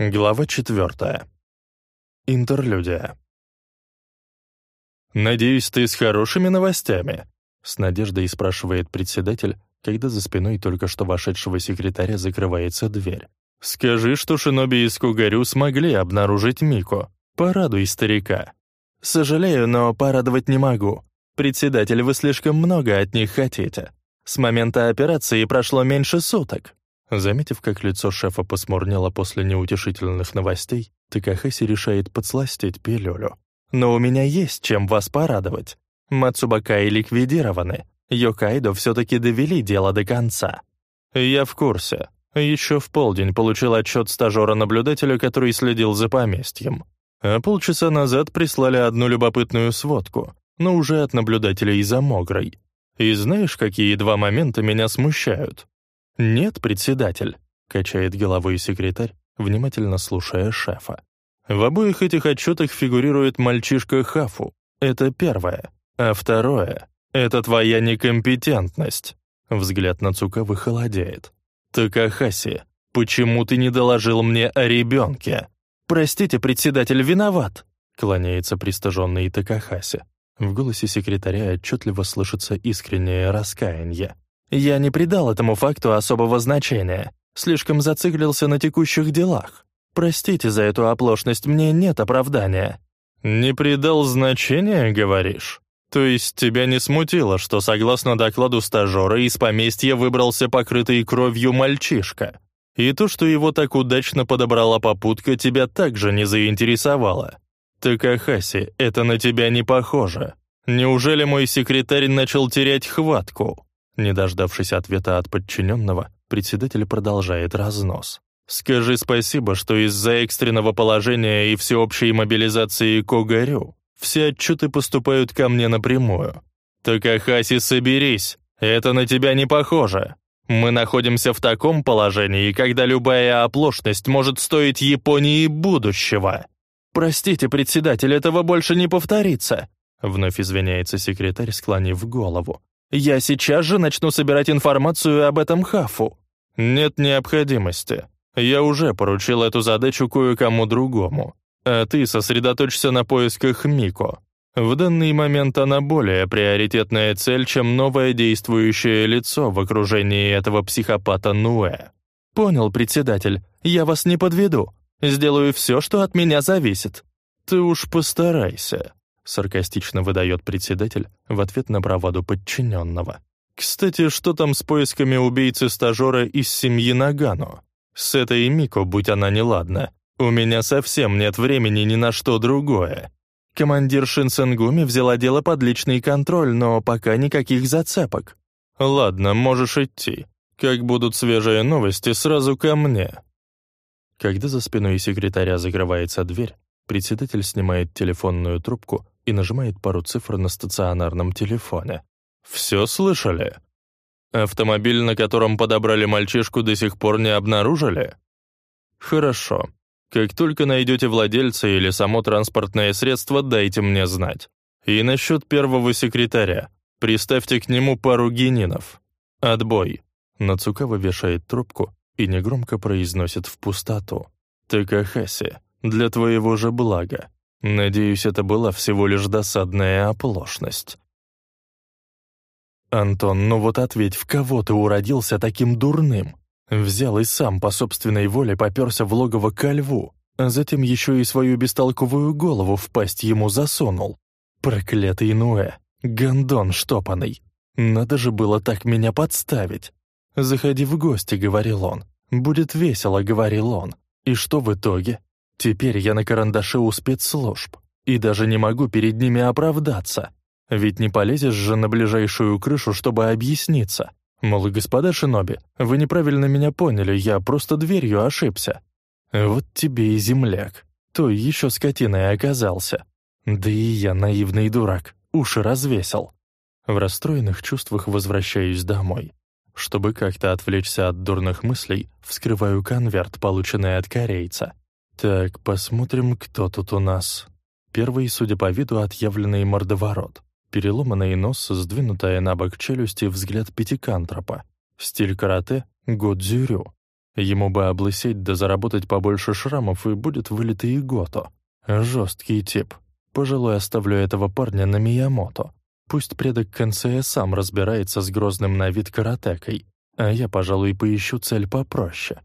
Глава четвертая. Интерлюдия. «Надеюсь, ты с хорошими новостями?» — с надеждой спрашивает председатель, когда за спиной только что вошедшего секретаря закрывается дверь. «Скажи, что Шиноби и Скугарю смогли обнаружить Мико. Порадуй старика». «Сожалею, но порадовать не могу. Председатель, вы слишком много от них хотите. С момента операции прошло меньше суток. Заметив, как лицо шефа посмурнело после неутешительных новостей, Такахаси решает подсластить пилюлю. «Но у меня есть чем вас порадовать. Мацубакаи ликвидированы. Йокайдо все-таки довели дело до конца». «Я в курсе. Еще в полдень получил отчет стажера-наблюдателя, который следил за поместьем. А полчаса назад прислали одну любопытную сводку, но уже от наблюдателей за Могрой. И знаешь, какие два момента меня смущают? «Нет, председатель», — качает головой секретарь, внимательно слушая шефа. В обоих этих отчетах фигурирует мальчишка Хафу. Это первое. А второе — это твоя некомпетентность. Взгляд на Цукавы холодеет. «Такахаси, почему ты не доложил мне о ребенке?» «Простите, председатель, виноват», — клоняется пристаженный Такахаси. В голосе секретаря отчетливо слышится искреннее раскаяние. Я не придал этому факту особого значения, слишком зациклился на текущих делах. Простите за эту оплошность, мне нет оправдания». «Не придал значения, говоришь? То есть тебя не смутило, что, согласно докладу стажера, из поместья выбрался покрытый кровью мальчишка? И то, что его так удачно подобрала попутка, тебя также не заинтересовало? Такахаси, это на тебя не похоже. Неужели мой секретарь начал терять хватку?» Не дождавшись ответа от подчиненного, председатель продолжает разнос. «Скажи спасибо, что из-за экстренного положения и всеобщей мобилизации Когарю все отчеты поступают ко мне напрямую. Такахаси, соберись, это на тебя не похоже. Мы находимся в таком положении, когда любая оплошность может стоить Японии будущего». «Простите, председатель, этого больше не повторится», вновь извиняется секретарь, склонив голову. Я сейчас же начну собирать информацию об этом хафу». «Нет необходимости. Я уже поручил эту задачу кое-кому другому. А ты сосредоточься на поисках Мико. В данный момент она более приоритетная цель, чем новое действующее лицо в окружении этого психопата Нуэ». «Понял, председатель. Я вас не подведу. Сделаю все, что от меня зависит». «Ты уж постарайся», саркастично выдает председатель в ответ на браваду подчиненного. «Кстати, что там с поисками убийцы-стажера из семьи Нагано? С этой Мико, будь она неладна, у меня совсем нет времени ни на что другое». Командир Шинсенгуми взяла дело под личный контроль, но пока никаких зацепок. «Ладно, можешь идти. Как будут свежие новости, сразу ко мне». Когда за спиной секретаря закрывается дверь, председатель снимает телефонную трубку и нажимает пару цифр на стационарном телефоне. «Все слышали? Автомобиль, на котором подобрали мальчишку, до сих пор не обнаружили? Хорошо. Как только найдете владельца или само транспортное средство, дайте мне знать. И насчет первого секретаря. Приставьте к нему пару генинов. Отбой». Нацукава вешает трубку и негромко произносит в пустоту. «Такахаси, для твоего же блага. Надеюсь, это была всего лишь досадная оплошность. «Антон, ну вот ответь, в кого ты уродился таким дурным? Взял и сам по собственной воле попёрся в логово ко льву, а затем еще и свою бестолковую голову в пасть ему засунул. Проклятый Нуэ, гондон штопанный. Надо же было так меня подставить. «Заходи в гости», — говорил он. «Будет весело», — говорил он. И что в итоге? Теперь я на карандаше у спецслужб и даже не могу перед ними оправдаться. Ведь не полезешь же на ближайшую крышу, чтобы объясниться. Мол, господа Шиноби, вы неправильно меня поняли, я просто дверью ошибся. Вот тебе и земляк. Той еще скотиной оказался. Да и я наивный дурак, уши развесил. В расстроенных чувствах возвращаюсь домой. Чтобы как-то отвлечься от дурных мыслей, вскрываю конверт, полученный от корейца. Так, посмотрим, кто тут у нас. Первый, судя по виду, отъявленный мордоворот. Переломанный нос, сдвинутая на бок челюсти, взгляд пятикантропа. Стиль карате — годзюрю. Ему бы облысеть да заработать побольше шрамов, и будет вылитый Гото. Жесткий тип. Пожалуй, оставлю этого парня на Миямото. Пусть предок Кэнсея сам разбирается с грозным на вид каратекой, а я, пожалуй, поищу цель попроще.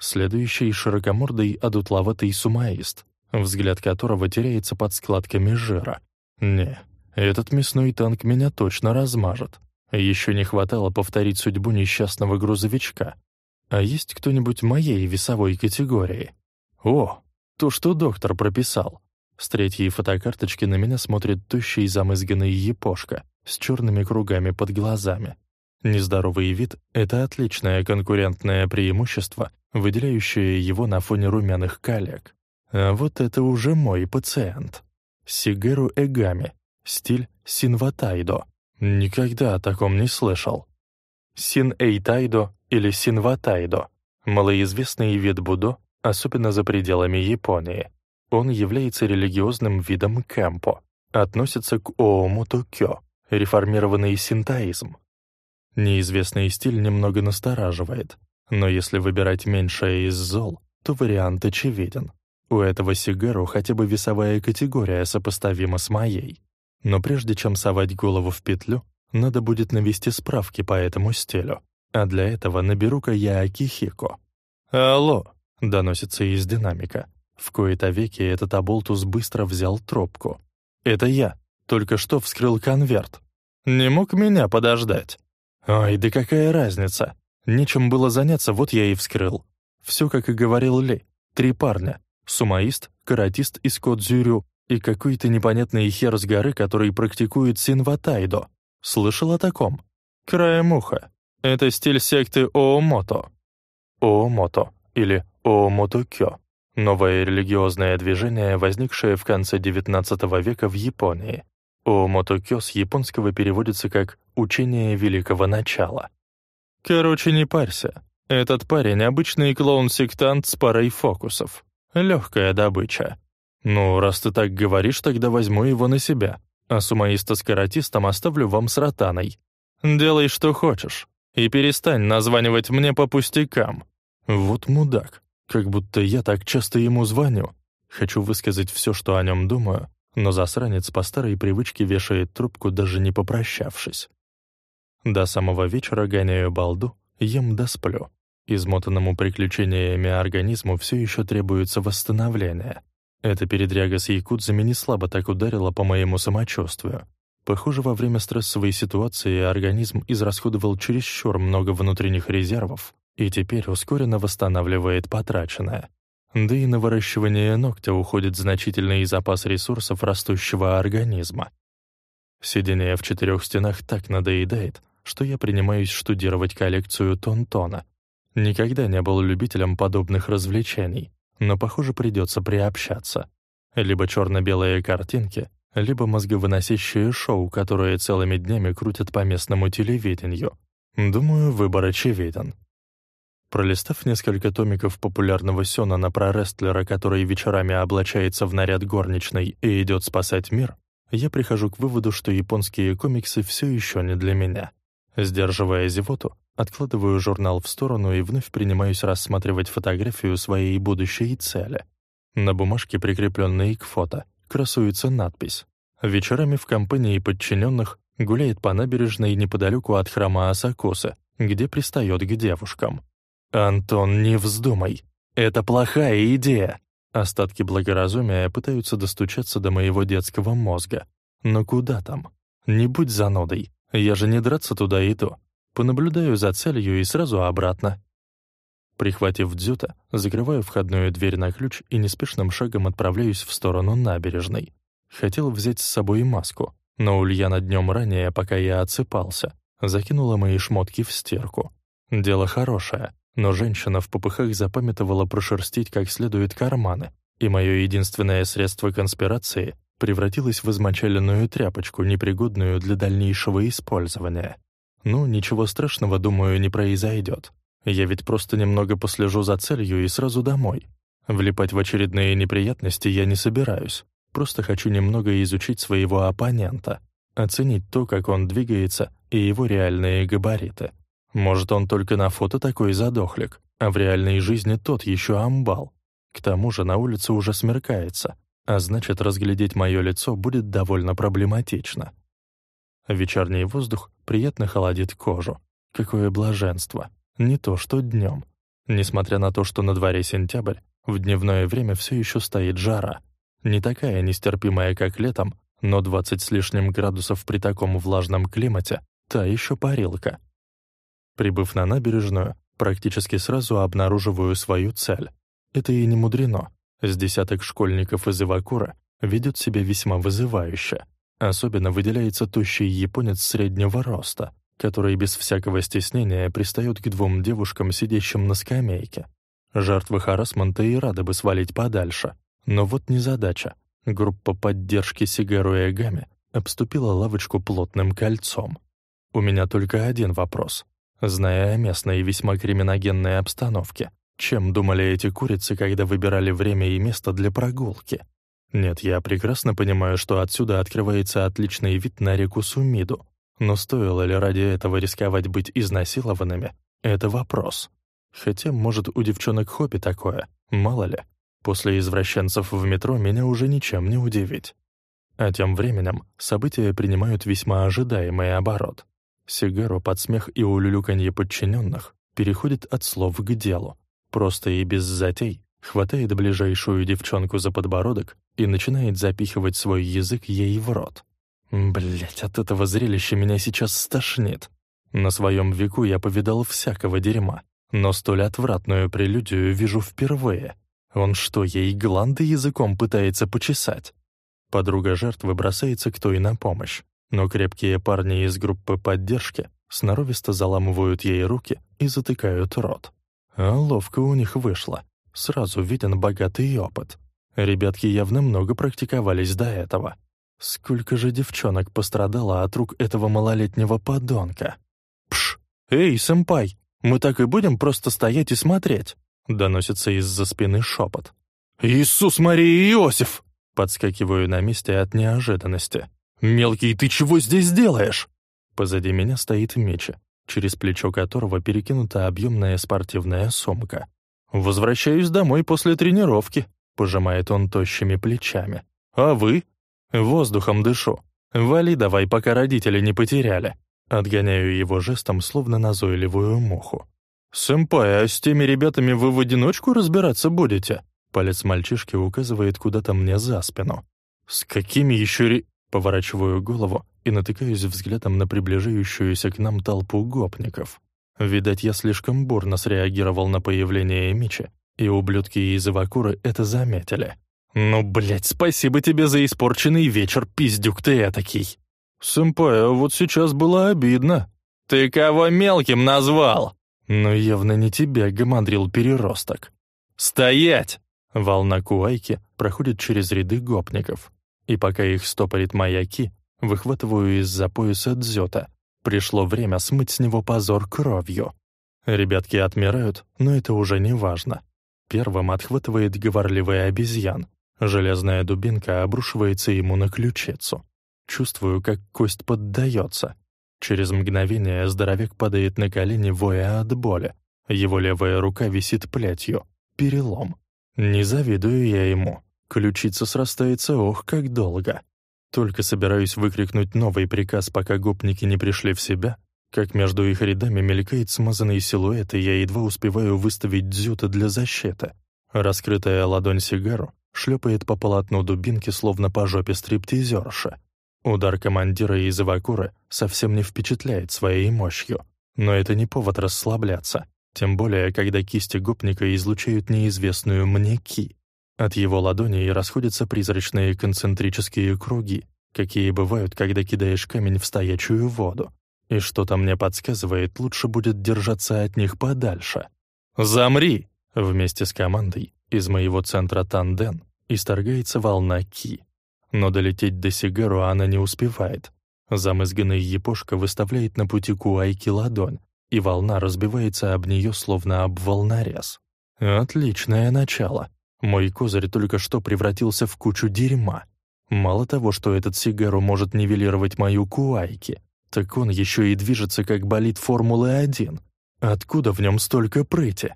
Следующий — широкомордый, одутловатый сумаист, взгляд которого теряется под складками жира. Не, этот мясной танк меня точно размажет. Еще не хватало повторить судьбу несчастного грузовичка. А есть кто-нибудь моей весовой категории? О, то, что доктор прописал. С третьей фотокарточки на меня смотрит тощий замызганный епошка с черными кругами под глазами. Нездоровый вид — это отличное конкурентное преимущество, выделяющее его на фоне румяных коллег. А вот это уже мой пациент. Сигеру Эгами. Стиль Синватайдо. Никогда о таком не слышал. Син-Эйтайдо или Синватайдо — малоизвестный вид будо, особенно за пределами Японии. Он является религиозным видом кэмпо, относится к Оомото-кё, реформированный синтоизм. Неизвестный стиль немного настораживает, но если выбирать меньшее из зол, то вариант очевиден. У этого сигару хотя бы весовая категория сопоставима с моей. Но прежде чем совать голову в петлю, надо будет навести справки по этому стилю. А для этого наберу-ка я Акихико. «Алло!» — доносится из динамика. В кои-то веки этот оболтус быстро взял трубку. «Это я. Только что вскрыл конверт. Не мог меня подождать?» «Ой, да какая разница? Нечем было заняться, вот я и вскрыл. Все, как и говорил Ли. Три парня. Сумаист, каратист из Кодзюрю и какой-то непонятный хер с горы, который практикует синватайдо. Слышал о таком? Краем уха. Это стиль секты Оомото. Оомото или Оомото-кё. Новое религиозное движение, возникшее в конце XIX века в Японии. Оомото-кё с японского переводится как «учение великого начала». Короче, не парься. Этот парень — обычный клоун-сектант с парой фокусов. Легкая добыча. Ну, раз ты так говоришь, тогда возьму его на себя. А сумаиста с каратистом оставлю вам с ротаной. Делай, что хочешь. И перестань названивать мне по пустякам. Вот мудак. Как будто я так часто ему звоню. Хочу высказать все, что о нем думаю, но засранец по старой привычке вешает трубку, даже не попрощавшись. До самого вечера гоняю балду, ем да сплю. Измотанному приключениями организму все еще требуется восстановление. Эта передряга с якудзами не слабо так ударила по моему самочувствию. Похоже, во время стрессовой ситуации организм израсходовал чересчур много внутренних резервов и теперь ускоренно восстанавливает потраченное. Да и на выращивание ногтя уходит значительный запас ресурсов растущего организма. Сидение в четырех стенах так надоедает, что я принимаюсь штудировать коллекцию Тонтона. Никогда не был любителем подобных развлечений, но, похоже, придется приобщаться. Либо черно-белые картинки, либо мозговыносящее шоу, которое целыми днями крутят по местному телевидению. Думаю, выбор очевиден. Пролистав несколько томиков популярного сёнана про рестлера, который вечерами облачается в наряд горничной и идет спасать мир, я прихожу к выводу, что японские комиксы все еще не для меня. Сдерживая зевоту, откладываю журнал в сторону и вновь принимаюсь рассматривать фотографию своей будущей цели. На бумажке, прикрепленной к фото, красуется надпись. Вечерами в компании подчиненных гуляет по набережной неподалеку от храма Асакосы, где пристает к девушкам. «Антон, не вздумай! Это плохая идея!» Остатки благоразумия пытаются достучаться до моего детского мозга. Но куда там? Не будь занудой. Я же не драться туда и то. Понаблюдаю за целью и сразу обратно. Прихватив дзюта, закрываю входную дверь на ключ и неспешным шагом отправляюсь в сторону набережной. Хотел взять с собой маску, но Ульяна днем ранее, пока я отсыпался, закинула мои шмотки в стирку. Дело хорошее, но женщина в попыхах запамятовала прошерстить как следует карманы, и мое единственное средство конспирации превратилось в измочаленную тряпочку, непригодную для дальнейшего использования. Ну, ничего страшного, думаю, не произойдет. Я ведь просто немного послежу за целью и сразу домой. Влипать в очередные неприятности я не собираюсь. Просто хочу немного изучить своего оппонента, оценить то, как он двигается, и его реальные габариты. Может, он только на фото такой задохлик, а в реальной жизни тот еще амбал. К тому же на улице уже смеркается, а значит, разглядеть мое лицо будет довольно проблематично. Вечерний воздух приятно холодит кожу. Какое блаженство. Не то что днем. Несмотря на то, что на дворе сентябрь, в дневное время все еще стоит жара. Не такая нестерпимая, как летом, но 20 с лишним градусов при таком влажном климате — та еще парилка. Прибыв на набережную, практически сразу обнаруживаю свою цель. Это и не мудрено. С десяток школьников из Ивакура ведет себя весьма вызывающе. Особенно выделяется тощий японец среднего роста, который без всякого стеснения пристает к двум девушкам, сидящим на скамейке. Жертвы харасмента и рады бы свалить подальше. Но вот незадача. Группа поддержки Сигару и Агами обступила лавочку плотным кольцом. У меня только один вопрос. Зная о местной и весьма криминогенной обстановке, чем думали эти курицы, когда выбирали время и место для прогулки? Нет, я прекрасно понимаю, что отсюда открывается отличный вид на реку Сумиду, но стоило ли ради этого рисковать быть изнасилованными — это вопрос. Хотя, может, у девчонок хобби такое, мало ли. После извращенцев в метро меня уже ничем не удивить. А тем временем события принимают весьма ожидаемый оборот. Сигару под смех и улюлюканье подчиненных переходит от слов к делу. Просто и без затей хватает ближайшую девчонку за подбородок и начинает запихивать свой язык ей в рот. Блять, от этого зрелища меня сейчас стошнит. На своем веку я повидал всякого дерьма, но столь отвратную прелюдию вижу впервые. Он что, ей гланды языком пытается почесать? Подруга жертвы бросается к той на помощь, но крепкие парни из группы поддержки сноровисто заламывают ей руки и затыкают рот. А ловко у них вышло. Сразу виден богатый опыт. Ребятки явно много практиковались до этого. Сколько же девчонок пострадало от рук этого малолетнего подонка? «Пш! Эй, сэмпай, мы так и будем просто стоять и смотреть?» Доносится из-за спины шепот. «Иисус, Мария Иосиф!» Подскакиваю на месте от неожиданности. «Мелкий, ты чего здесь делаешь?» Позади меня стоит Меча, через плечо которого перекинута объемная спортивная сумка. «Возвращаюсь домой после тренировки», — пожимает он тощими плечами. «А вы?» «Воздухом дышу. Вали давай, пока родители не потеряли». Отгоняю его жестом, словно назойливую муху. «Сэмпай, а с теми ребятами вы в одиночку разбираться будете?» Палец мальчишки указывает куда-то мне за спину. «С какими еще ре...» Поворачиваю голову и натыкаюсь взглядом на приближающуюся к нам толпу гопников. Видать, я слишком бурно среагировал на появление Мичи, и ублюдки из Ивакуры это заметили. «Ну, блядь, спасибо тебе за испорченный вечер, пиздюк ты этакий!» «Сэмпай, а вот сейчас было обидно». «Ты кого мелким назвал?» «Ну, явно не тебя, гамандрил переросток». «Стоять!» Волна куайки проходит через ряды гопников. И пока их стопорит маяки, выхватываю из-за пояса дзёта. Пришло время смыть с него позор кровью. Ребятки отмирают, но это уже не важно. Первым отхватывает говорливый обезьян. Железная дубинка обрушивается ему на ключицу. Чувствую, как кость поддается. Через мгновение здоровяк падает на колени, воя от боли. Его левая рука висит плетью. Перелом. Не завидую я ему. Ключица срастается, ох, как долго. Только собираюсь выкрикнуть новый приказ, пока гопники не пришли в себя, как между их рядами мелькает смазанный силуэт, и я едва успеваю выставить дзюта для защиты. Раскрытая ладонь сигару шлепает по полотну дубинки, словно по жопе стриптизерша. Удар командира из Ивакуры совсем не впечатляет своей мощью, но это не повод расслабляться, тем более, когда кисти гопника излучают неизвестную мне ки. От его ладоней расходятся призрачные концентрические круги, какие бывают, когда кидаешь камень в стоячую воду. И что-то мне подсказывает, лучше будет держаться от них подальше. «Замри!» Вместе с командой из моего центра Танден исторгается волна Ки но долететь до Сигару она не успевает. Замызганный епошка выставляет на пути Куайки ладонь, и волна разбивается об нее, словно об волнорез. Отличное начало. Мой козырь только что превратился в кучу дерьма. Мало того, что этот Сигару может нивелировать мою Куайки, так он еще и движется, как болит Формулы-1. Откуда в нем столько прыти?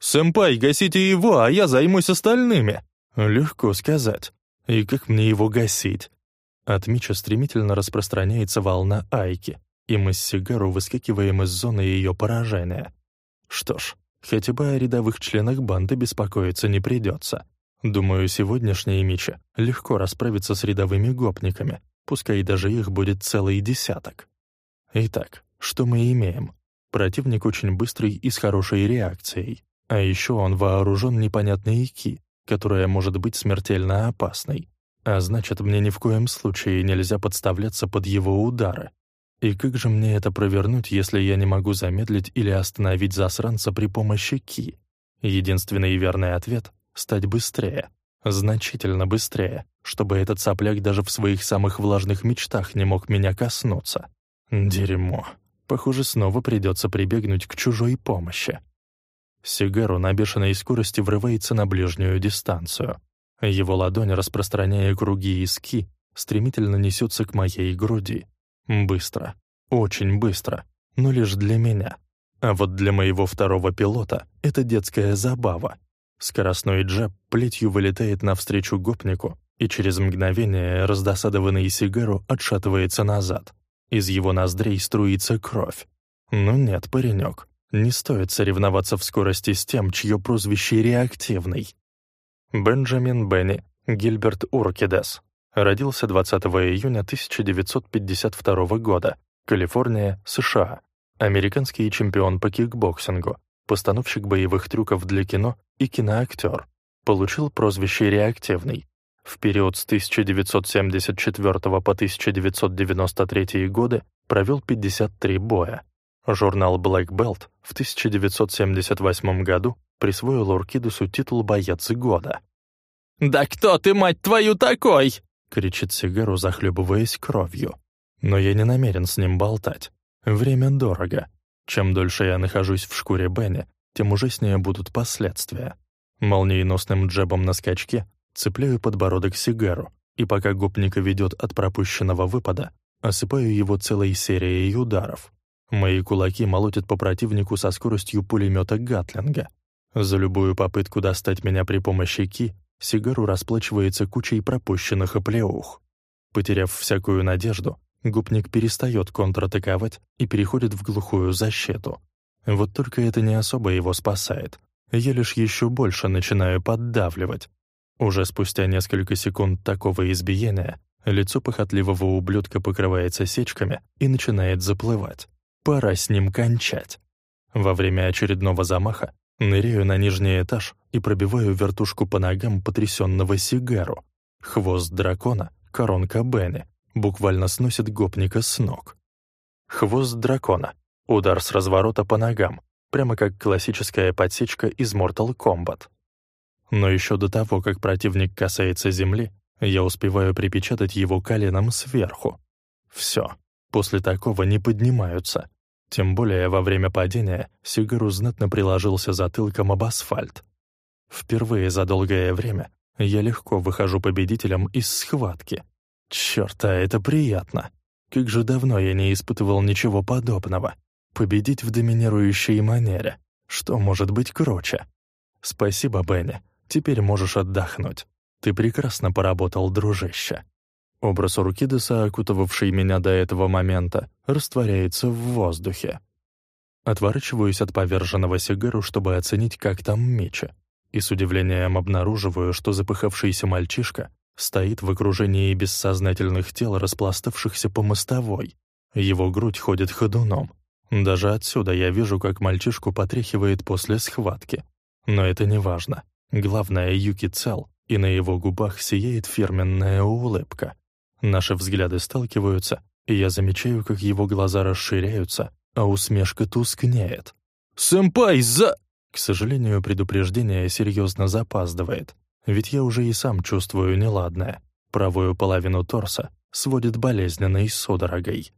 «Сэмпай, гасите его, а я займусь остальными!» Легко сказать. И как мне его гасить? От Мича стремительно распространяется волна Айки, и мы с Сигару выскакиваем из зоны ее поражения. Что ж, хотя бы о рядовых членах банды беспокоиться не придется. Думаю, сегодняшние Мича легко расправиться с рядовыми гопниками, пускай даже их будет целый десяток. Итак, что мы имеем? Противник очень быстрый и с хорошей реакцией. А еще он вооружен непонятной ики, которая может быть смертельно опасной. А значит, мне ни в коем случае нельзя подставляться под его удары. И как же мне это провернуть, если я не могу замедлить или остановить засранца при помощи ки? Единственный верный ответ — стать быстрее. Значительно быстрее, чтобы этот сопляк даже в своих самых влажных мечтах не мог меня коснуться. Дерьмо. Похоже, снова придется прибегнуть к чужой помощи. Сигару на бешеной скорости врывается на ближнюю дистанцию. Его ладонь, распространяя круги из ки, стремительно несется к моей груди. Быстро. Очень быстро. Но лишь для меня. А вот для моего второго пилота это детская забава. Скоростной джеб плетью вылетает навстречу гопнику, и через мгновение раздосадованный сигару отшатывается назад. Из его ноздрей струится кровь. Ну нет, паренек, не стоит соревноваться в скорости с тем, чье прозвище реактивный. Бенджамин Бенни Гильберт Уркидес родился 20 июня 1952 года, Калифорния, США. Американский чемпион по кикбоксингу, постановщик боевых трюков для кино и киноактер. Получил прозвище «реактивный». В период с 1974 по 1993 годы провел 53 боя. Журнал Black Belt в 1978 году присвоил Уркидусу титул «Боец года». «Да кто ты, мать твою, такой?» — кричит Сигару, захлебываясь кровью. Но я не намерен с ним болтать. Время дорого. Чем дольше я нахожусь в шкуре Бенни, тем ужаснее будут последствия. Молниеносным джебом на скачке цепляю подбородок Сигару, и пока гопника ведет от пропущенного выпада, осыпаю его целой серией ударов. Мои кулаки молотят по противнику со скоростью пулемета Гатлинга. За любую попытку достать меня при помощи ки, Сигару расплачивается кучей пропущенных оплеух. Потеряв всякую надежду, губник перестает контратаковать и переходит в глухую защиту. Вот только это не особо его спасает. Я лишь еще больше начинаю поддавливать. Уже спустя несколько секунд такого избиения лицо похотливого ублюдка покрывается сечками и начинает заплывать. Пора с ним кончать. Во время очередного замаха ныряю на нижний этаж и пробиваю вертушку по ногам потрясенного сигару. Хвост дракона, коронка Бенни, буквально сносит гопника с ног. Хвост дракона. Удар с разворота по ногам, прямо как классическая подсечка из Mortal Kombat. Но еще до того, как противник касается земли, я успеваю припечатать его коленом сверху. Все, после такого не поднимаются. Тем более во время падения Сигару знатно приложился затылком об асфальт. Впервые за долгое время я легко выхожу победителем из схватки. Чёрт, а это приятно. Как же давно я не испытывал ничего подобного. Победить в доминирующей манере. Что может быть круче? Спасибо, Бенни. Теперь можешь отдохнуть. Ты прекрасно поработал, дружище. Образ Уркидеса, окутывавший меня до этого момента, растворяется в воздухе. Отворачиваюсь от поверженного сигару, чтобы оценить, как там меча, и с удивлением обнаруживаю, что запыхавшийся мальчишка стоит в окружении бессознательных тел, распластавшихся по мостовой. Его грудь ходит ходуном. Даже отсюда я вижу, как мальчишку потряхивает после схватки. Но это не важно. Главное, Юки цел, и на его губах сияет фирменная улыбка. Наши взгляды сталкиваются, и я замечаю, как его глаза расширяются, а усмешка тускнеет. «Сэмпай, за...» К сожалению, предупреждение серьезно запаздывает, ведь я уже и сам чувствую неладное. Правую половину торса сводит болезненной судорогой.